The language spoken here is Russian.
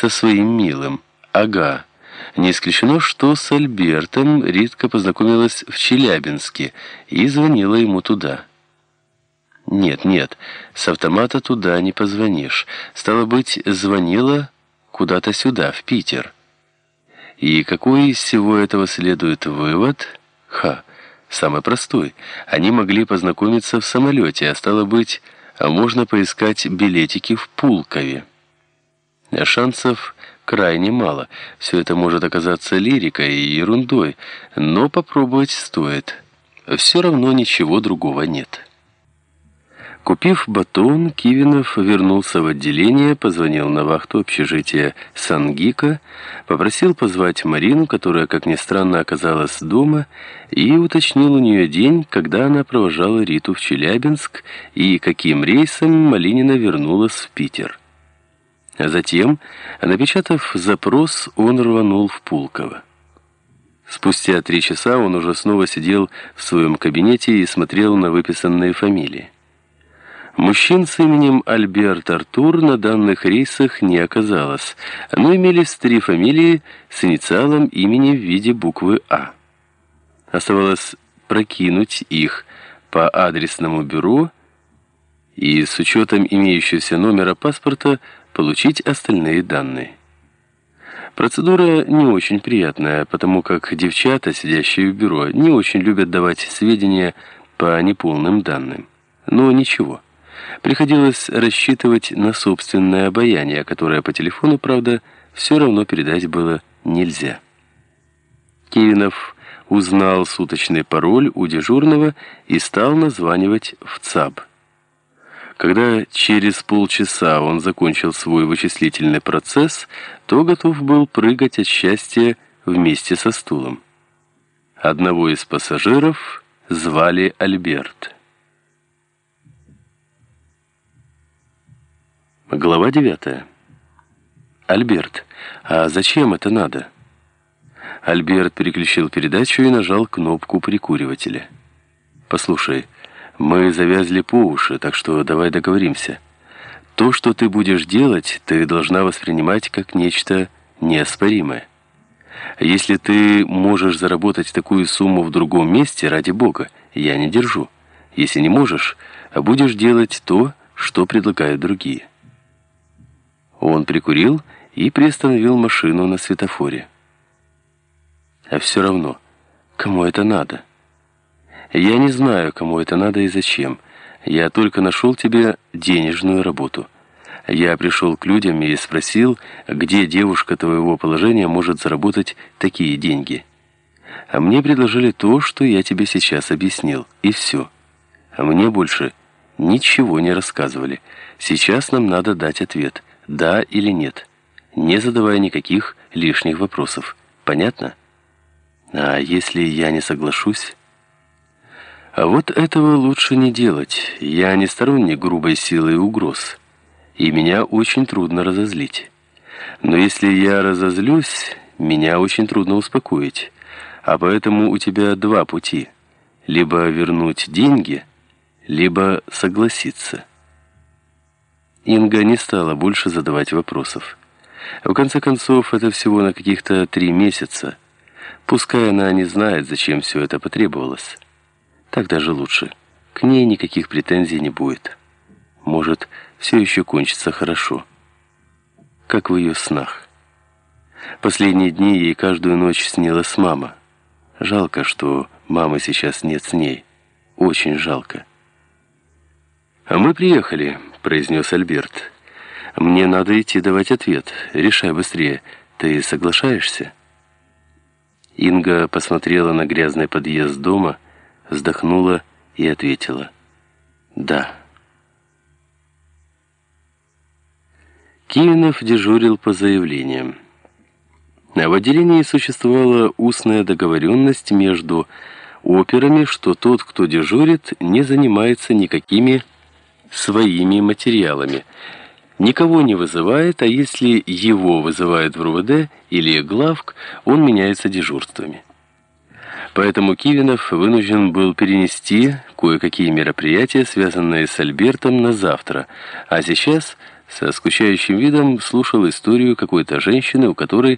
со своим милым. Ага. Не исключено, что с Альбертом Ритка познакомилась в Челябинске и звонила ему туда. Нет, нет, с автомата туда не позвонишь. Стало быть, звонила куда-то сюда, в Питер. И какой из всего этого следует вывод? Ха, самый простой. Они могли познакомиться в самолете, а стало быть, можно поискать билетики в Пулкове. А шансов крайне мало. Все это может оказаться лирикой и ерундой, но попробовать стоит. Все равно ничего другого нет. Купив батон, Кивинов вернулся в отделение, позвонил на вахту общежития Сангика, попросил позвать Марину, которая, как ни странно, оказалась дома, и уточнил у нее день, когда она провожала Риту в Челябинск и каким рейсом Малинина вернулась в Питер. А затем, напечатав запрос, он рванул в Пулково. Спустя три часа он уже снова сидел в своем кабинете и смотрел на выписанные фамилии. Мужчин с именем Альберт Артур на данных рейсах не оказалось, но имелись три фамилии с инициалом имени в виде буквы «А». Оставалось прокинуть их по адресному бюро и с учетом имеющегося номера паспорта получить остальные данные. Процедура не очень приятная, потому как девчата, сидящие в бюро, не очень любят давать сведения по неполным данным. Но ничего. Приходилось рассчитывать на собственное обаяние, которое по телефону, правда, все равно передать было нельзя. Кивинов узнал суточный пароль у дежурного и стал названивать в ЦАБ. Когда через полчаса он закончил свой вычислительный процесс, то готов был прыгать от счастья вместе со стулом. Одного из пассажиров звали Альберт. Глава 9. Альберт, а зачем это надо? Альберт переключил передачу и нажал кнопку прикуривателя. Послушай, мы завязли по уши, так что давай договоримся. То, что ты будешь делать, ты должна воспринимать как нечто неоспоримое. Если ты можешь заработать такую сумму в другом месте, ради бога, я не держу. Если не можешь, будешь делать то, что предлагают другие. Он прикурил и приостановил машину на светофоре. А все равно, кому это надо? Я не знаю, кому это надо и зачем. Я только нашел тебе денежную работу. Я пришел к людям и спросил, где девушка твоего положения может заработать такие деньги. А мне предложили то, что я тебе сейчас объяснил, и все. А мне больше ничего не рассказывали. Сейчас нам надо дать ответ – да или нет, не задавая никаких лишних вопросов. Понятно? А если я не соглашусь? А вот этого лучше не делать. Я не сторонник грубой силы и угроз. И меня очень трудно разозлить. Но если я разозлюсь, меня очень трудно успокоить. А поэтому у тебя два пути. Либо вернуть деньги, либо согласиться. Инга не стала больше задавать вопросов. В конце концов, это всего на каких-то три месяца. Пускай она не знает, зачем все это потребовалось. Так даже лучше. К ней никаких претензий не будет. Может, все еще кончится хорошо. Как в ее снах. Последние дни ей каждую ночь снилась мама. Жалко, что мамы сейчас нет с ней. Очень жалко. «А мы приехали», — произнес Альберт. «Мне надо идти давать ответ. Решай быстрее. Ты соглашаешься?» Инга посмотрела на грязный подъезд дома, вздохнула и ответила. «Да». Киинов дежурил по заявлениям. В отделении существовала устная договоренность между операми, что тот, кто дежурит, не занимается никакими своими материалами. Никого не вызывает, а если его вызывают в РУВД или главк, он меняется дежурствами. Поэтому Кивинов вынужден был перенести кое-какие мероприятия, связанные с Альбертом, на завтра, а сейчас со скучающим видом слушал историю какой-то женщины, у которой